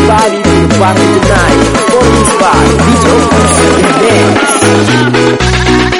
Everybody to the party tonight. All this party, DJ, dance.